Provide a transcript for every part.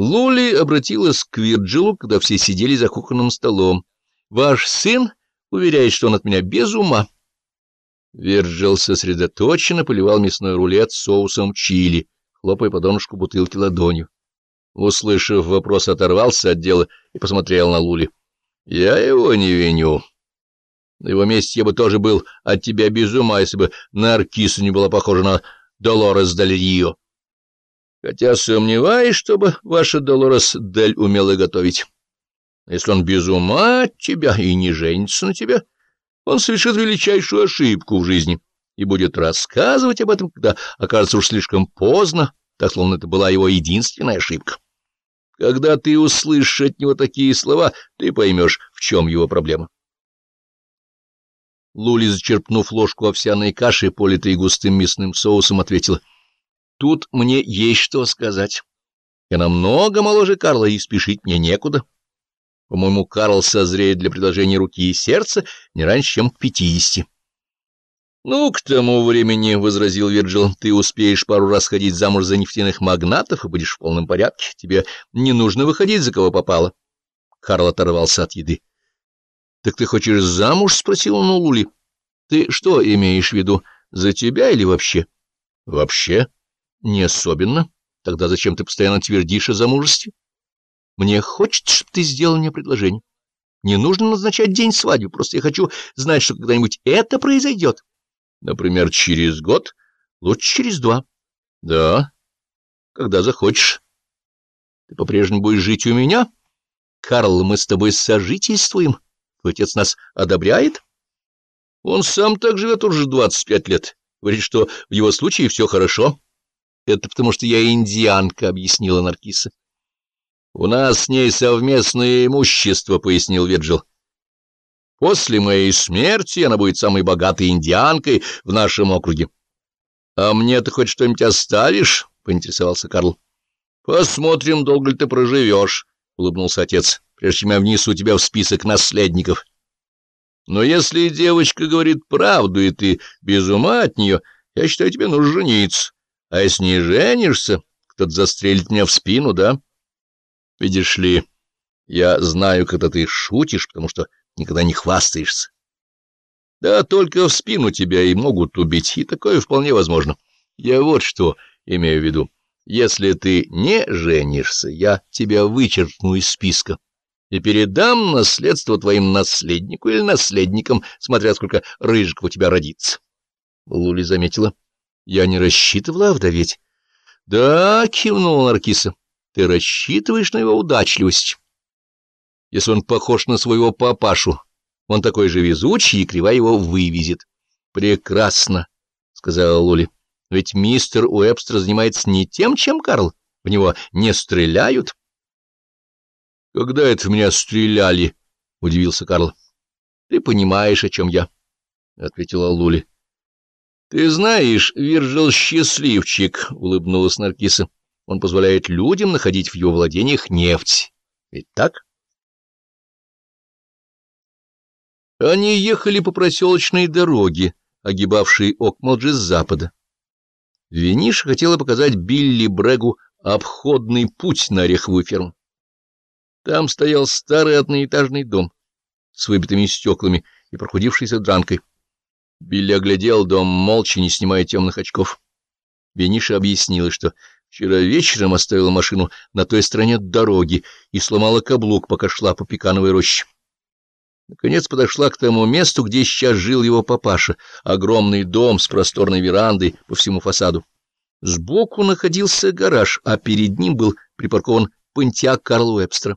Лули обратилась к Вирджилу, когда все сидели за кухонным столом. «Ваш сын уверяет, что он от меня без ума». Вирджил сосредоточенно поливал мясной рулет соусом чили, хлопая по донышку бутылки ладонью. Услышав вопрос, оторвался от дела и посмотрел на Лули. «Я его не виню. На его месте я бы тоже был от тебя без ума, если бы Наркиса не была похожа на Долорес Рио. Хотя сомневаюсь, чтобы ваша Долорес Дель умела готовить. Если он без ума от тебя и не женится на тебя, он совершит величайшую ошибку в жизни и будет рассказывать об этом, когда окажется уж слишком поздно, так словно это была его единственная ошибка. Когда ты услышишь от него такие слова, ты поймешь, в чем его проблема. Лули, зачерпнув ложку овсяной каши, политой густым мясным соусом, ответила, «Тут мне есть что сказать. Я намного моложе Карла, и спешить мне некуда. По-моему, Карл созреет для предложения руки и сердца не раньше, чем к пятидесяти». «Ну, к тому времени, — возразил Вирджил, — ты успеешь пару раз ходить замуж за нефтяных магнатов и будешь в полном порядке. Тебе не нужно выходить, за кого попало». Карл оторвался от еды. — Так ты хочешь замуж? — спросил он у Лули. — Ты что имеешь в виду, за тебя или вообще? — Вообще? — Не особенно. Тогда зачем ты постоянно твердишь о замужестве? Мне хочется, чтобы ты сделал мне предложение. Не нужно назначать день свадьбы, просто я хочу знать, что когда-нибудь это произойдет. Например, через год, лучше через два. Да, когда захочешь. Ты по-прежнему будешь жить у меня? Карл, мы с тобой сожительствуем. Твой отец нас одобряет? Он сам так живет уже двадцать пять лет. Говорит, что в его случае все хорошо. Это потому, что я индианка, — объяснила Наркиса. У нас с ней совместное имущество, — пояснил Виджил. После моей смерти она будет самой богатой индианкой в нашем округе. — А мне ты хоть что-нибудь оставишь? — поинтересовался Карл. — Посмотрим, долго ли ты проживешь, — улыбнулся отец прежде чем я внесу тебя в список наследников. Но если девочка говорит правду, и ты без ума от нее, я считаю, тебе нужно жениться. А если не женишься, кто-то застрелит меня в спину, да? Видишь ли, я знаю, когда ты шутишь, потому что никогда не хвастаешься. Да, только в спину тебя и могут убить, и такое вполне возможно. Я вот что имею в виду. Если ты не женишься, я тебя вычеркну из списка и передам наследство твоим наследнику или наследникам, смотря сколько рыжиков у тебя родится. Лули заметила. Я не рассчитывала вдоветь. Да, кивнула Наркиса, ты рассчитываешь на его удачливость. Если он похож на своего папашу, он такой же везучий, и кривая его вывезет. Прекрасно, сказала Лули. Ведь мистер Уэбстер занимается не тем, чем Карл. В него не стреляют. — Когда это в меня стреляли? — удивился Карл. — Ты понимаешь, о чем я, — ответила Лули. — Ты знаешь, Виржил счастливчик, — улыбнулась Наркиса. Он позволяет людям находить в его владениях нефть. Ведь так? Они ехали по проселочной дороге, огибавшей Окмалджи с запада. Вениша хотела показать Билли Брегу обходный путь на ореховую ферму. Там стоял старый одноэтажный дом с выбитыми стеклами и прохудившейся дранкой. Билли оглядел дом, молча, не снимая темных очков. Бениша объяснила, что вчера вечером оставила машину на той стороне дороги и сломала каблук, пока шла по пекановой роще. Наконец подошла к тому месту, где сейчас жил его папаша, огромный дом с просторной верандой по всему фасаду. Сбоку находился гараж, а перед ним был припаркован пантеак Карла Уэбстера.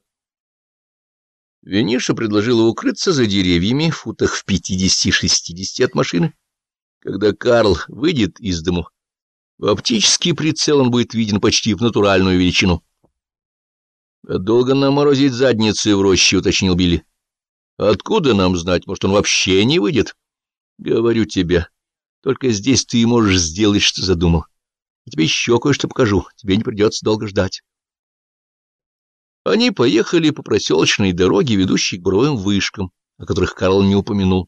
Вениша предложила укрыться за деревьями в футах в пятидесяти-шестидесяти от машины. Когда Карл выйдет из дому, в оптический прицел он будет виден почти в натуральную величину. «А «Долго нам морозить задницы в роще», — уточнил Билли. «Откуда нам знать? Может, он вообще не выйдет?» «Говорю тебе, только здесь ты можешь сделать, что задумал. Я тебе еще кое-что покажу, тебе не придется долго ждать». Они поехали по проселочной дороге, ведущей к буровым вышкам, о которых Карл не упомянул.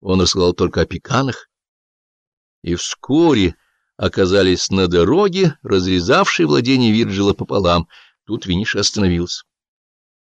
Он рассказал только о пеканах. И вскоре оказались на дороге, разрезавшей владение Вирджила пополам. Тут Виниша остановился.